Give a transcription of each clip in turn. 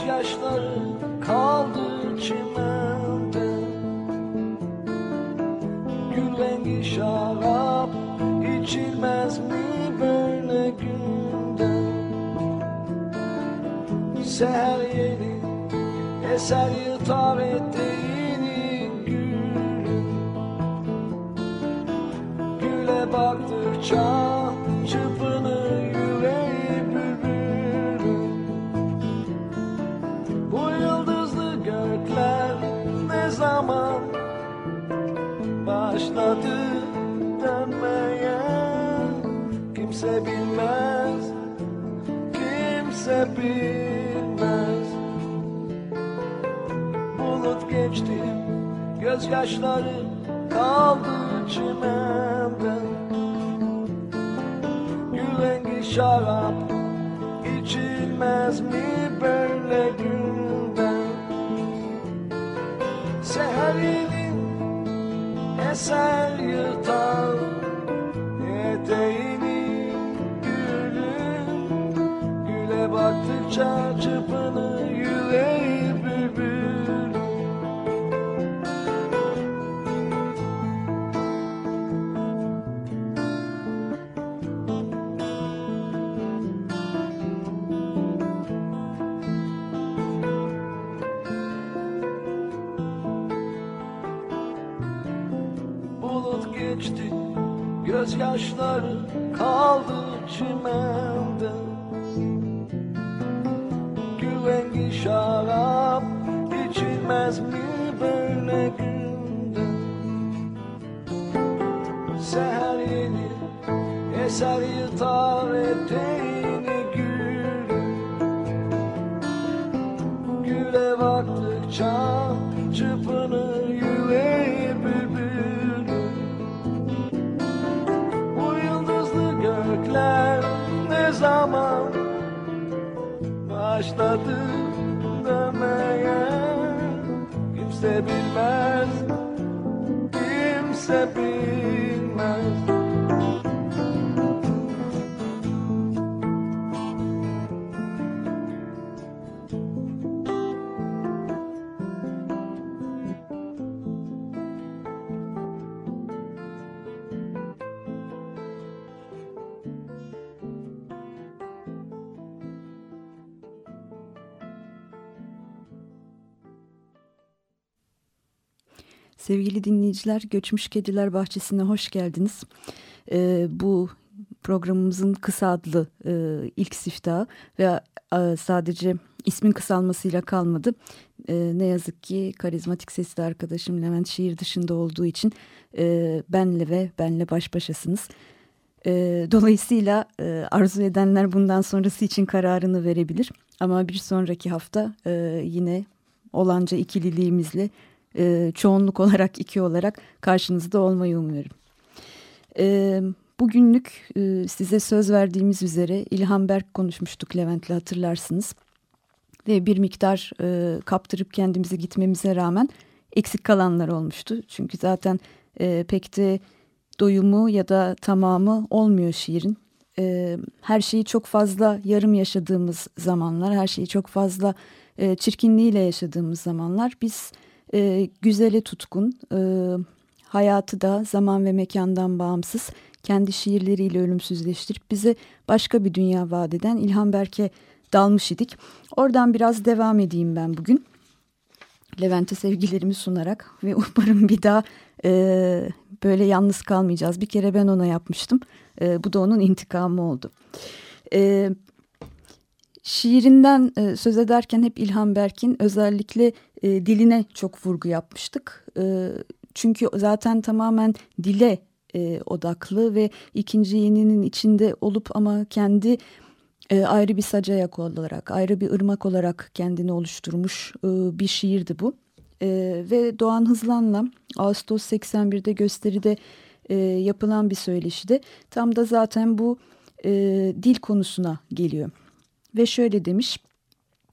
Gözyaşları kaldı çimende. Gül rengi şarap içilmez mi böyle günde? Seher yeni eser yıtar eteğini gülüm Güle baktıkça Kimse bilmez, kimse bilmez. Bulut geçti, gözyaşları kaldı çimenden Gül rengi şarap içilmez mi böyle günden? Seherinin eser yırtar Gül rengi şarap içilmez mi böyle günde? Seher yeni eser yırtar eteğini başladı dönmeye Kimse bilmez, kimse bilmez Sevgili dinleyiciler, Göçmüş Kediler Bahçesi'ne hoş geldiniz. Ee, bu programımızın kısa adlı e, ilk siftahı ve e, sadece ismin kısalmasıyla kalmadı. E, ne yazık ki karizmatik sesli arkadaşım Levent şehir dışında olduğu için e, benle ve benle baş başasınız. E, dolayısıyla e, arzu edenler bundan sonrası için kararını verebilir. Ama bir sonraki hafta e, yine olanca ikililiğimizle e, çoğunluk olarak iki olarak karşınızda olmayı umuyorum. E, bugünlük e, size söz verdiğimiz üzere İlhan Berk konuşmuştuk Levent'le hatırlarsınız. Ve bir miktar e, kaptırıp kendimize gitmemize rağmen eksik kalanlar olmuştu. Çünkü zaten e, pek de doyumu ya da tamamı olmuyor şiirin. E, her şeyi çok fazla yarım yaşadığımız zamanlar, her şeyi çok fazla e, çirkinliğiyle yaşadığımız zamanlar biz e, güzele tutkun, e, hayatı da zaman ve mekandan bağımsız kendi şiirleriyle ölümsüzleştirip bize başka bir dünya vaat eden İlhan Berk'e dalmış idik. Oradan biraz devam edeyim ben bugün. Levent'e sevgilerimi sunarak ve umarım bir daha e, böyle yalnız kalmayacağız. Bir kere ben ona yapmıştım. E, bu da onun intikamı oldu. E, şiirinden e, söz ederken hep İlhan Berk'in özellikle e, diline çok vurgu yapmıştık. E, çünkü zaten tamamen dile e, odaklı ve ikinci yeninin içinde olup ama kendi e, ayrı bir sac ayak olarak, ayrı bir ırmak olarak kendini oluşturmuş e, bir şiirdi bu. E, ve Doğan Hızlan'la Ağustos 81'de gösteride e, yapılan bir söyleşide tam da zaten bu e, dil konusuna geliyor. Ve şöyle demiş,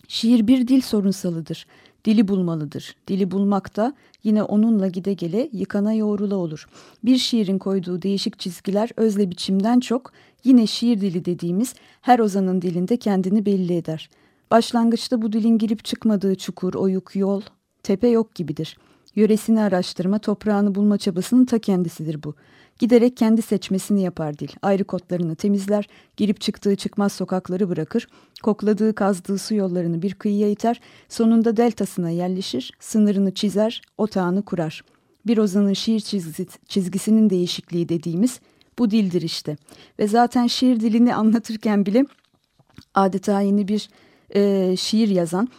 şiir bir dil sorunsalıdır, dili bulmalıdır. Dili bulmak da yine onunla gide gele yıkana yoğrula olur. Bir şiirin koyduğu değişik çizgiler özle biçimden çok yine şiir dili dediğimiz her ozanın dilinde kendini belli eder. Başlangıçta bu dilin girip çıkmadığı çukur, oyuk, yol, tepe yok gibidir. Yöresini araştırma, toprağını bulma çabasının ta kendisidir bu. Giderek kendi seçmesini yapar dil. Ayrı kotlarını temizler, girip çıktığı çıkmaz sokakları bırakır, kokladığı kazdığı su yollarını bir kıyıya iter, sonunda deltasına yerleşir, sınırını çizer, otağını kurar. Bir ozanın şiir çizgisi, çizgisinin değişikliği dediğimiz bu dildir işte. Ve zaten şiir dilini anlatırken bile adeta yeni bir e, şiir yazan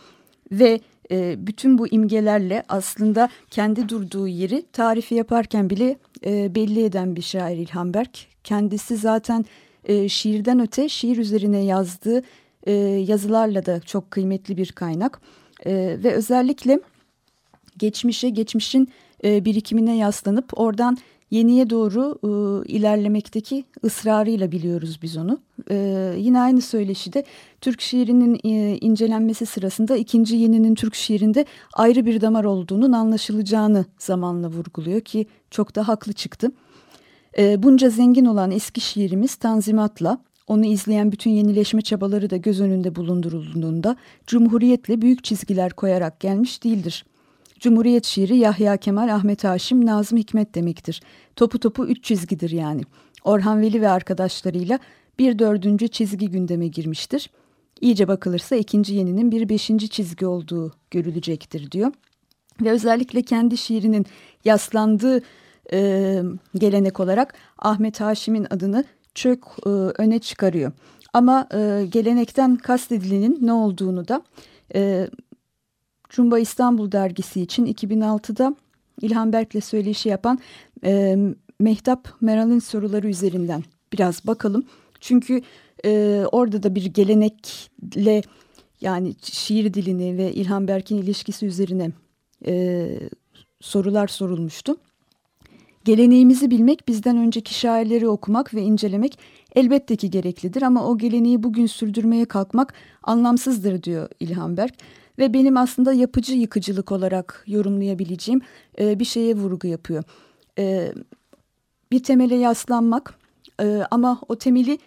ve e, bütün bu imgelerle aslında kendi durduğu yeri tarifi yaparken bile e, belli eden bir şair İlhan Berk. Kendisi zaten e, şiirden öte şiir üzerine yazdığı e, yazılarla da çok kıymetli bir kaynak. E, ve özellikle geçmişe, geçmişin e, birikimine yaslanıp oradan yeniye doğru e, ilerlemekteki ısrarıyla biliyoruz biz onu. E, yine aynı söyleşide Türk şiirinin e, incelenmesi sırasında ikinci yeninin Türk şiirinde ayrı bir damar olduğunun anlaşılacağını zamanla vurguluyor ki çok da haklı çıktı. E, bunca zengin olan eski şiirimiz Tanzimat'la onu izleyen bütün yenileşme çabaları da göz önünde bulundurulduğunda Cumhuriyetle büyük çizgiler koyarak gelmiş değildir. Cumhuriyet şiiri Yahya Kemal, Ahmet Haşim, Nazım Hikmet demektir. Topu topu üç çizgidir yani. Orhan Veli ve arkadaşlarıyla bir dördüncü çizgi gündeme girmiştir. İyice bakılırsa ikinci yeninin bir beşinci çizgi olduğu görülecektir diyor. Ve özellikle kendi şiirinin yaslandığı e, gelenek olarak Ahmet Haşim'in adını çok e, öne çıkarıyor. Ama e, gelenekten kastedilenin ne olduğunu da e, Cumba İstanbul dergisi için 2006'da İlhan Berk'le söyleşi yapan e, Mehtap Meral'in soruları üzerinden biraz bakalım. Çünkü e, orada da bir gelenekle yani şiir dilini ve İlhan Berk'in ilişkisi üzerine e, sorular sorulmuştu. Geleneğimizi bilmek, bizden önceki şairleri okumak ve incelemek elbette ki gereklidir ama o geleneği bugün sürdürmeye kalkmak anlamsızdır diyor İlhan Berk ve benim aslında yapıcı yıkıcılık olarak yorumlayabileceğim e, bir şeye vurgu yapıyor. E, bir temele yaslanmak e, ama o temeli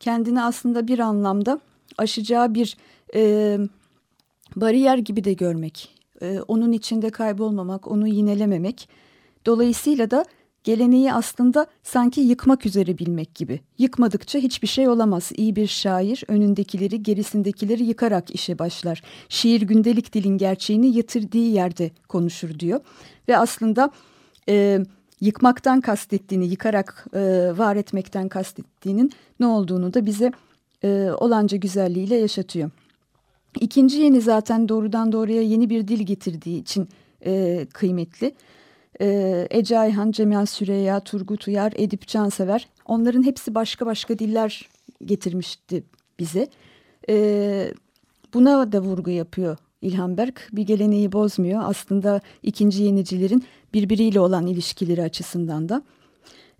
kendini aslında bir anlamda aşacağı bir e, bariyer gibi de görmek. E, onun içinde kaybolmamak, onu yinelememek. Dolayısıyla da geleneği aslında sanki yıkmak üzere bilmek gibi. Yıkmadıkça hiçbir şey olamaz. İyi bir şair önündekileri gerisindekileri yıkarak işe başlar. Şiir gündelik dilin gerçeğini yitirdiği yerde konuşur diyor. Ve aslında e, yıkmaktan kastettiğini, yıkarak e, var etmekten kastettiğinin ne olduğunu da bize e, olanca güzelliğiyle yaşatıyor. İkinci yeni zaten doğrudan doğruya yeni bir dil getirdiği için e, kıymetli e, Ece Ayhan, Cemal Süreyya, Turgut Uyar, Edip Cansever onların hepsi başka başka diller getirmişti bize. E, buna da vurgu yapıyor İlhan Berk. Bir geleneği bozmuyor. Aslında ikinci yenicilerin birbiriyle olan ilişkileri açısından da.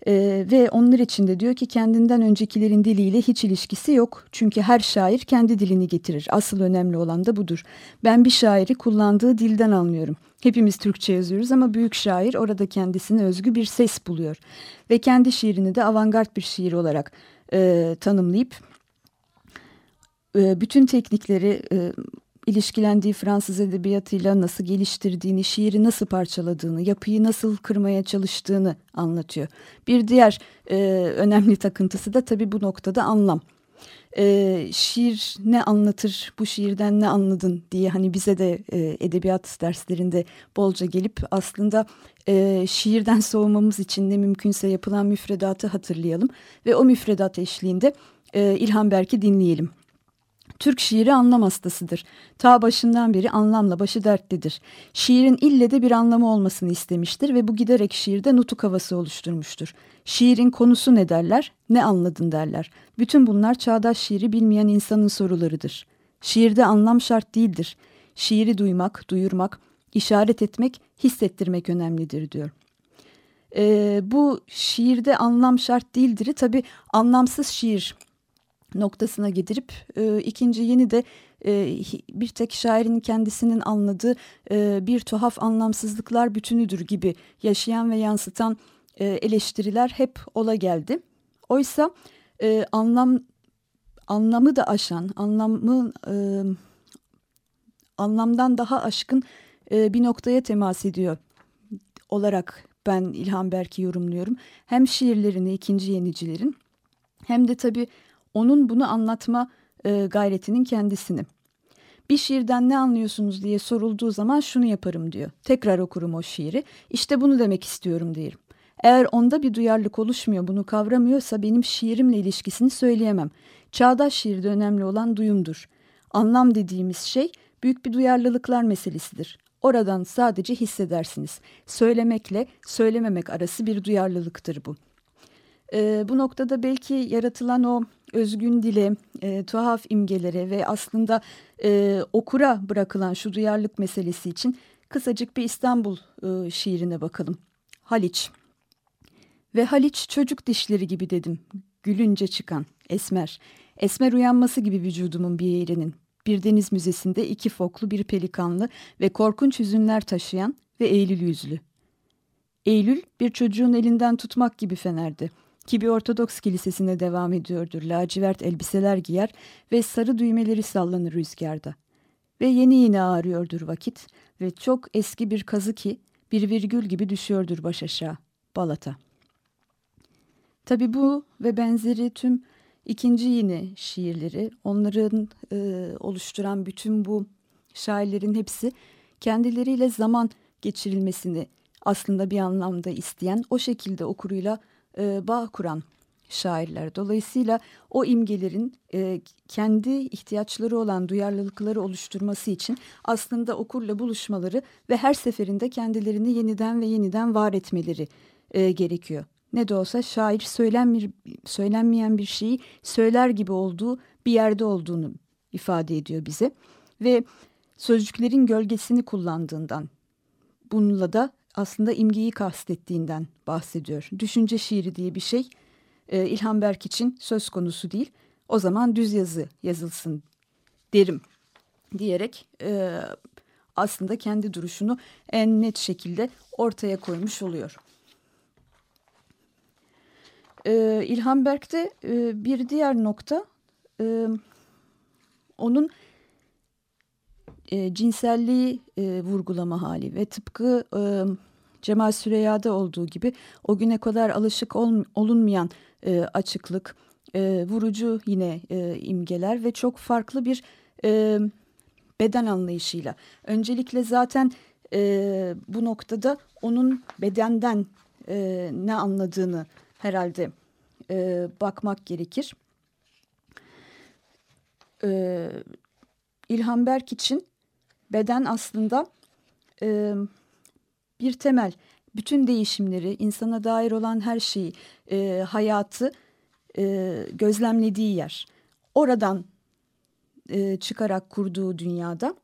Ee, ve onlar için de diyor ki kendinden öncekilerin diliyle hiç ilişkisi yok. Çünkü her şair kendi dilini getirir. Asıl önemli olan da budur. Ben bir şairi kullandığı dilden anlıyorum. Hepimiz Türkçe yazıyoruz ama büyük şair orada kendisine özgü bir ses buluyor. Ve kendi şiirini de avantgard bir şiir olarak e, tanımlayıp e, bütün teknikleri e, ilişkilendiği Fransız edebiyatıyla nasıl geliştirdiğini, şiiri nasıl parçaladığını, yapıyı nasıl kırmaya çalıştığını anlatıyor. Bir diğer e, önemli takıntısı da tabii bu noktada anlam. E, şiir ne anlatır, bu şiirden ne anladın diye hani bize de e, edebiyat derslerinde bolca gelip aslında e, şiirden soğumamız için ne mümkünse yapılan müfredatı hatırlayalım ve o müfredat eşliğinde e, İlhan Berk'i dinleyelim. Türk şiiri anlam hastasıdır. Ta başından beri anlamla başı dertlidir. Şiirin ille de bir anlamı olmasını istemiştir ve bu giderek şiirde nutuk havası oluşturmuştur. Şiirin konusu ne derler, ne anladın derler. Bütün bunlar çağdaş şiiri bilmeyen insanın sorularıdır. Şiirde anlam şart değildir. Şiiri duymak, duyurmak, işaret etmek, hissettirmek önemlidir diyor. Ee, bu şiirde anlam şart değildir'i tabi anlamsız şiir noktasına getirip e, ikinci yeni de e, bir tek şairin kendisinin anladığı e, bir tuhaf anlamsızlıklar bütünüdür gibi yaşayan ve yansıtan e, eleştiriler hep ola geldi. Oysa e, anlam anlamı da aşan, anlamı e, anlamdan daha aşkın e, bir noktaya temas ediyor olarak ben İlhan Berk'i yorumluyorum. Hem şiirlerini ikinci yenicilerin hem de tabii onun bunu anlatma e, gayretinin kendisini. Bir şiirden ne anlıyorsunuz diye sorulduğu zaman şunu yaparım diyor. Tekrar okurum o şiiri. İşte bunu demek istiyorum derim. Eğer onda bir duyarlılık oluşmuyor, bunu kavramıyorsa benim şiirimle ilişkisini söyleyemem. Çağdaş şiirde önemli olan duyumdur. Anlam dediğimiz şey büyük bir duyarlılıklar meselesidir. Oradan sadece hissedersiniz. Söylemekle söylememek arası bir duyarlılıktır bu. E, bu noktada belki yaratılan o özgün dile, e, tuhaf imgelere ve aslında e, okura bırakılan şu duyarlılık meselesi için kısacık bir İstanbul e, şiirine bakalım. Haliç. Ve Haliç çocuk dişleri gibi dedim. Gülünce çıkan, esmer. Esmer uyanması gibi vücudumun bir yerinin. Bir deniz müzesinde iki foklu bir pelikanlı ve korkunç hüzünler taşıyan ve Eylül yüzlü. Eylül bir çocuğun elinden tutmak gibi fenerdi ki bir Ortodoks kilisesine devam ediyordur. Lacivert elbiseler giyer ve sarı düğmeleri sallanır rüzgarda. Ve yeni yeni ağrıyordur vakit ve çok eski bir kazı ki bir virgül gibi düşüyordur baş aşağı. Balata. Tabi bu ve benzeri tüm ikinci yeni şiirleri, onların e, oluşturan bütün bu şairlerin hepsi kendileriyle zaman geçirilmesini aslında bir anlamda isteyen, o şekilde okuruyla e, bağ kuran şairler. Dolayısıyla o imgelerin e, kendi ihtiyaçları olan duyarlılıkları oluşturması için aslında okurla buluşmaları ve her seferinde kendilerini yeniden ve yeniden var etmeleri e, gerekiyor. Ne de olsa şair söylenmir, söylenmeyen bir şeyi söyler gibi olduğu bir yerde olduğunu ifade ediyor bize. Ve sözcüklerin gölgesini kullandığından bununla da aslında imgeyi kastettiğinden bahsediyor. Düşünce şiiri diye bir şey e, İlhan Berk için söz konusu değil. O zaman düz yazı yazılsın derim diyerek e, aslında kendi duruşunu en net şekilde ortaya koymuş oluyor. E, İlhan Berk'te e, bir diğer nokta e, onun e, cinselliği e, vurgulama hali ve tıpkı e, Cemal Süreyya'da olduğu gibi o güne kadar alışık ol, olunmayan e, açıklık, e, vurucu yine e, imgeler ve çok farklı bir e, beden anlayışıyla. Öncelikle zaten e, bu noktada onun bedenden e, ne anladığını herhalde e, bakmak gerekir. E, İlhan Berk için beden aslında e, bir temel. Bütün değişimleri, insana dair olan her şeyi, e, hayatı e, gözlemlediği yer. Oradan e, çıkarak kurduğu dünyada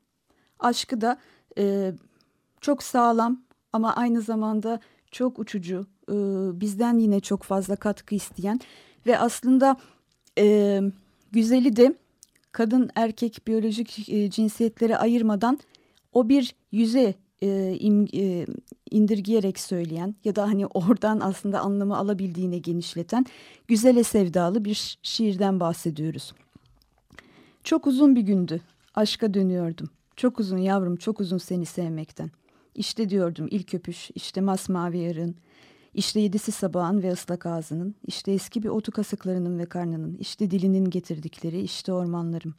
aşkı da e, çok sağlam ama aynı zamanda çok uçucu, e, bizden yine çok fazla katkı isteyen ve aslında e, güzeli de kadın erkek biyolojik e, cinsiyetlere ayırmadan o bir yüze e, e, indirgeyerek söyleyen ya da hani oradan aslında anlamı alabildiğine genişleten güzele sevdalı bir şiirden bahsediyoruz. Çok uzun bir gündü. Aşka dönüyordum. Çok uzun yavrum çok uzun seni sevmekten. İşte diyordum ilk öpüş, işte masmavi yarın. İşte yedisi sabahın ve ıslak ağzının, işte eski bir otu kasıklarının ve karnının, işte dilinin getirdikleri, işte ormanlarım.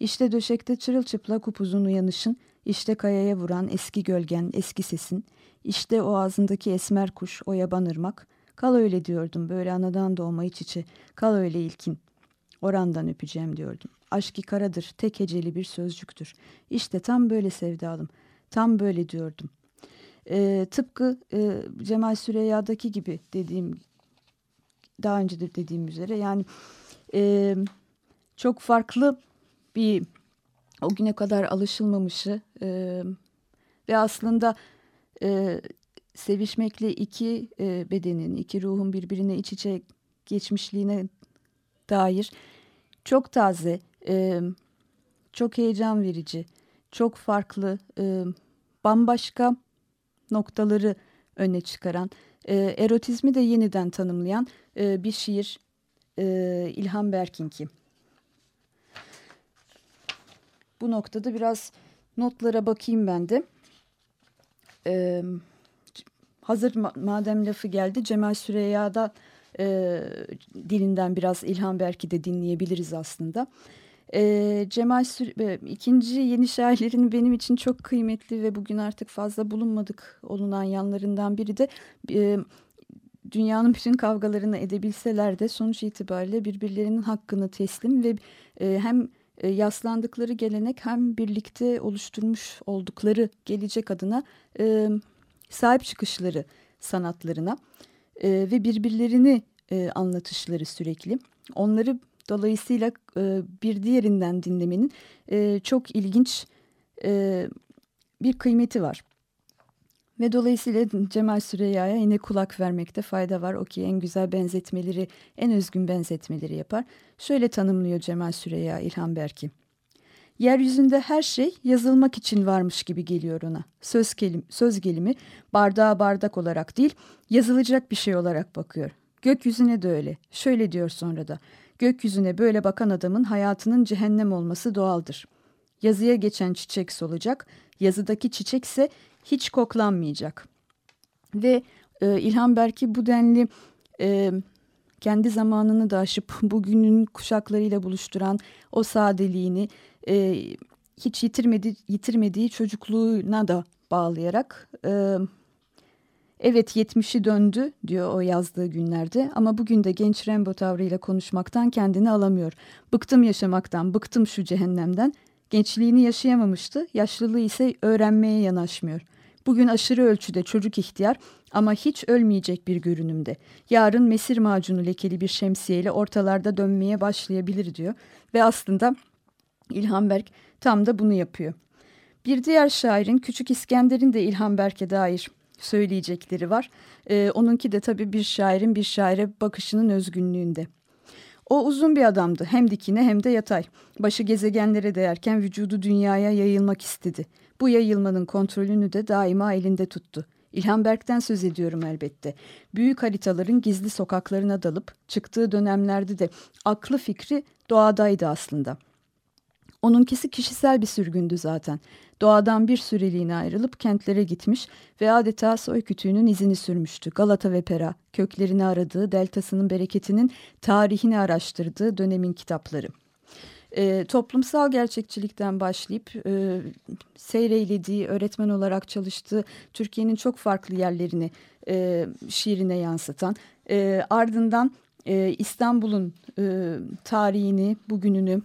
İşte döşekte çırılçıplak upuzun uyanışın, işte kayaya vuran eski gölgen, eski sesin, işte o ağzındaki esmer kuş, o yaban ırmak. Kal öyle diyordum, böyle anadan doğma iç içe, kal öyle ilkin. Orandan öpeceğim diyordum. Aşkı karadır, tek heceli bir sözcüktür. İşte tam böyle sevdalım, tam böyle diyordum. E, tıpkı e, Cemal Süreyya'daki gibi dediğim daha önce de dediğim üzere. Yani e, çok farklı bir o güne kadar alışılmamışı e, ve aslında e, sevişmekle iki e, bedenin, iki ruhun birbirine iç içe geçmişliğine dair çok taze, e, çok heyecan verici, çok farklı, e, bambaşka noktaları öne çıkaran, e, erotizmi de yeniden tanımlayan e, bir şiir e, İlhan Berkinki. Bu noktada biraz notlara bakayım ben de. Ee, hazır ma madem lafı geldi Cemal Süreyya'da e, dilinden biraz İlhan Berk'i de dinleyebiliriz aslında. E, Cemal Süre, ikinci yeni şairlerin benim için çok kıymetli ve bugün artık fazla bulunmadık olunan yanlarından biri de e, dünyanın bütün kavgalarını edebilseler de sonuç itibariyle birbirlerinin hakkını teslim ve e, hem e, yaslandıkları gelenek hem birlikte oluşturmuş oldukları gelecek adına e, sahip çıkışları sanatlarına e, ve birbirlerini e, anlatışları sürekli. Onları dolayısıyla e, bir diğerinden dinlemenin e, çok ilginç e, bir kıymeti var. Ve dolayısıyla Cemal Süreyya'ya yine kulak vermekte fayda var. O ki en güzel benzetmeleri, en özgün benzetmeleri yapar. Şöyle tanımlıyor Cemal Süreyya İlhan Berk'i. Yeryüzünde her şey yazılmak için varmış gibi geliyor ona. Söz, kelim, söz gelimi bardağa bardak olarak değil, yazılacak bir şey olarak bakıyor. Gökyüzüne de öyle. Şöyle diyor sonra da. Gökyüzüne böyle bakan adamın hayatının cehennem olması doğaldır. Yazıya geçen çiçek solacak, yazıdaki çiçekse hiç koklanmayacak. Ve e, İlhan Berk'i bu denli e, kendi zamanını da aşıp bugünün kuşaklarıyla buluşturan o sadeliğini e, hiç yitirmedi, yitirmediği çocukluğuna da bağlayarak e, evet 70'i döndü diyor o yazdığı günlerde ama bugün de genç Rembo tavrıyla konuşmaktan kendini alamıyor. Bıktım yaşamaktan, bıktım şu cehennemden. Gençliğini yaşayamamıştı, yaşlılığı ise öğrenmeye yanaşmıyor. Bugün aşırı ölçüde çocuk ihtiyar ama hiç ölmeyecek bir görünümde. Yarın mesir macunu lekeli bir şemsiyeyle ortalarda dönmeye başlayabilir diyor. Ve aslında İlhan Berk tam da bunu yapıyor. Bir diğer şairin Küçük İskender'in de İlhan Berk'e dair söyleyecekleri var. Ee, onunki de tabii bir şairin bir şaire bakışının özgünlüğünde. O uzun bir adamdı hem dikine hem de yatay. Başı gezegenlere değerken vücudu dünyaya yayılmak istedi. Bu yayılmanın kontrolünü de daima elinde tuttu. İlhan Berk'ten söz ediyorum elbette. Büyük haritaların gizli sokaklarına dalıp çıktığı dönemlerde de aklı fikri doğadaydı aslında. Onunkisi kişisel bir sürgündü zaten. Doğadan bir süreliğine ayrılıp kentlere gitmiş ve adeta soy kütüğünün izini sürmüştü. Galata ve Pera, köklerini aradığı, deltasının bereketinin tarihini araştırdığı dönemin kitapları e, toplumsal gerçekçilikten başlayıp e, seyreylediği, öğretmen olarak çalıştığı Türkiye'nin çok farklı yerlerini e, şiirine yansıtan, e, ardından e, İstanbul'un e, tarihini, bugününü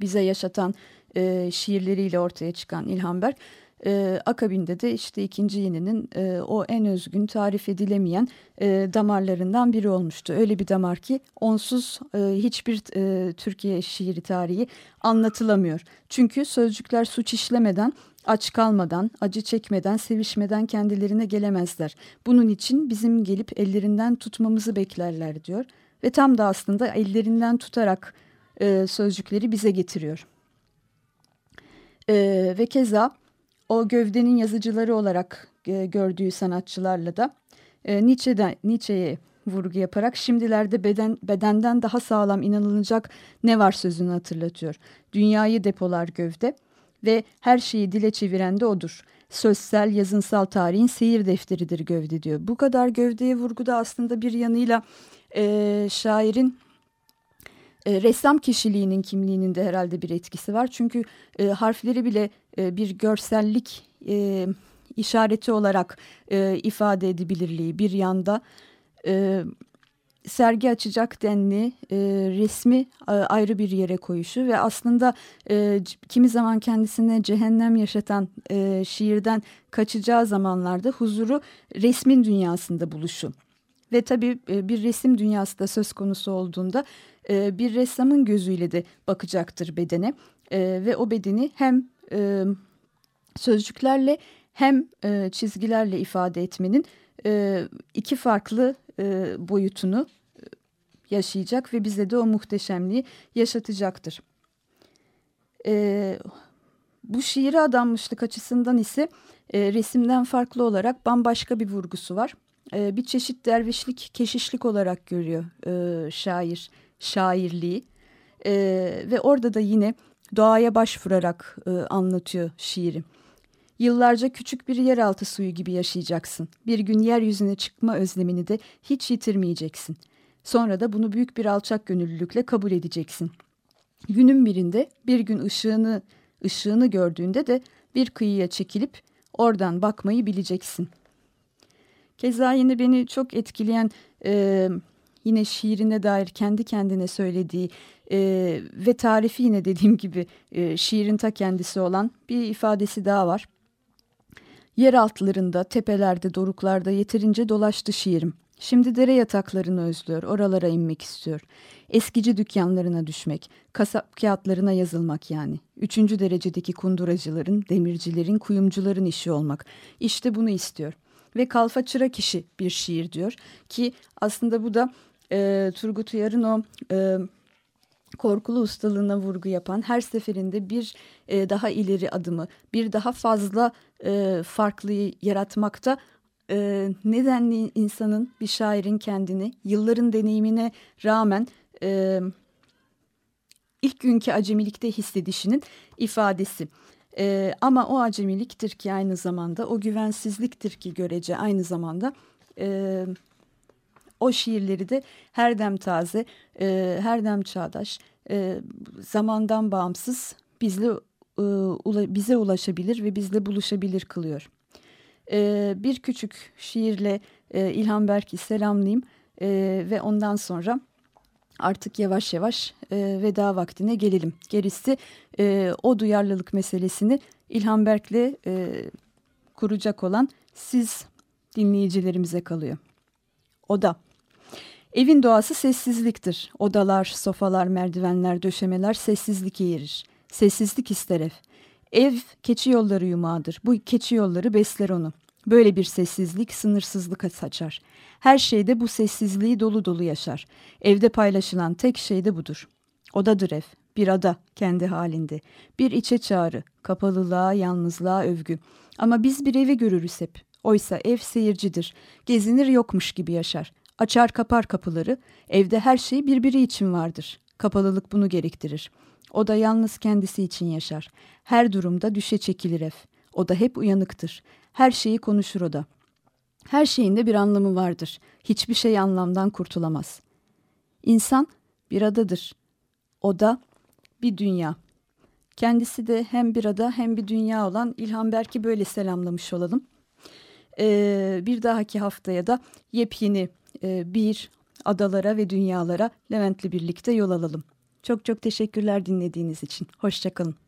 bize yaşatan e, şiirleriyle ortaya çıkan İlhan Berk, e, akabinde de işte ikinci yeninin e, o en özgün tarif edilemeyen e, damarlarından biri olmuştu. Öyle bir damar ki onsuz e, hiçbir e, Türkiye şiiri tarihi anlatılamıyor. Çünkü sözcükler suç işlemeden aç kalmadan, acı çekmeden, sevişmeden kendilerine gelemezler. Bunun için bizim gelip ellerinden tutmamızı beklerler diyor. Ve tam da aslında ellerinden tutarak e, sözcükleri bize getiriyor. E, ve keza o gövdenin yazıcıları olarak e, gördüğü sanatçılarla da e, Nietzsche'den Nietzsche'ye vurgu yaparak şimdilerde beden bedenden daha sağlam inanılacak ne var sözünü hatırlatıyor. Dünyayı depolar gövde, ve her şeyi dile çeviren de odur. Sözsel, yazınsal tarihin seyir defteridir gövde diyor. Bu kadar gövdeye vurguda aslında bir yanıyla e, şairin e, ressam kişiliğinin kimliğinin de herhalde bir etkisi var. Çünkü e, harfleri bile e, bir görsellik e, işareti olarak e, ifade edebilirliği bir yanda e, sergi açacak denli e, resmi e, ayrı bir yere koyuşu ve aslında e, kimi zaman kendisine cehennem yaşatan e, şiirden kaçacağı zamanlarda huzuru resmin dünyasında buluşu. Ve tabii e, bir resim dünyası da söz konusu olduğunda e, bir ressamın gözüyle de bakacaktır bedene e, ve o bedeni hem e, sözcüklerle hem çizgilerle ifade etmenin iki farklı boyutunu yaşayacak ve bize de o muhteşemliği yaşatacaktır. Bu şiire adanmışlık açısından ise resimden farklı olarak bambaşka bir vurgusu var. Bir çeşit dervişlik, keşişlik olarak görüyor şair şairliği e, ve orada da yine doğaya başvurarak e, anlatıyor şiiri. Yıllarca küçük bir yeraltı suyu gibi yaşayacaksın. Bir gün yeryüzüne çıkma özlemini de hiç yitirmeyeceksin. Sonra da bunu büyük bir alçak gönüllülükle kabul edeceksin. Günün birinde bir gün ışığını ışığını gördüğünde de bir kıyıya çekilip oradan bakmayı bileceksin. Keza yine beni çok etkileyen e, yine şiirine dair kendi kendine söylediği e, ve tarifi yine dediğim gibi e, şiirin ta kendisi olan bir ifadesi daha var. Yer altlarında, tepelerde, doruklarda yeterince dolaştı şiirim. Şimdi dere yataklarını özlüyor, oralara inmek istiyor. Eskici dükkanlarına düşmek, kasap kağıtlarına yazılmak yani. Üçüncü derecedeki kunduracıların, demircilerin, kuyumcuların işi olmak. İşte bunu istiyor. Ve kalfa çırak işi bir şiir diyor ki aslında bu da e, Turgut Uyar'ın o e, korkulu ustalığına vurgu yapan her seferinde bir e, daha ileri adımı, bir daha fazla e, farklıyı yaratmakta e, nedenli insanın, bir şairin kendini yılların deneyimine rağmen e, ilk günkü acemilikte hissedişinin ifadesi. E, ama o acemiliktir ki aynı zamanda, o güvensizliktir ki görece aynı zamanda e, o şiirleri de her dem taze, e, her dem çağdaş, e, zamandan bağımsız bizle e, bize ulaşabilir ve bizle buluşabilir kılıyor. E, bir küçük şiirle e, İlhan Berk'i selamlayayım e, ve ondan sonra artık yavaş yavaş e, veda vaktine gelelim. Gerisi e, o duyarlılık meselesini İlhan Berk'le e, kuracak olan siz dinleyicilerimize kalıyor. O da. Evin doğası sessizliktir. Odalar, sofalar, merdivenler, döşemeler sessizlik yerir. Sessizlik ister ev. Ev keçi yolları yumağıdır. Bu keçi yolları besler onu. Böyle bir sessizlik sınırsızlık saçar. Her şeyde bu sessizliği dolu dolu yaşar. Evde paylaşılan tek şey de budur. Odadır ev. Bir ada kendi halinde. Bir içe çağrı, kapalılığa, yalnızlığa övgü. Ama biz bir evi görürüz hep. Oysa ev seyircidir. Gezinir yokmuş gibi yaşar. Açar kapar kapıları, evde her şey birbiri için vardır. Kapalılık bunu gerektirir. O da yalnız kendisi için yaşar. Her durumda düşe çekilir ev. O da hep uyanıktır. Her şeyi konuşur o da. Her şeyin de bir anlamı vardır. Hiçbir şey anlamdan kurtulamaz. İnsan bir adadır. O da bir dünya. Kendisi de hem bir ada hem bir dünya olan İlhan Berk'i böyle selamlamış olalım. Ee, bir dahaki haftaya da yepyeni e, bir adalara ve dünyalara Levent'le birlikte yol alalım. Çok çok teşekkürler dinlediğiniz için. Hoşçakalın.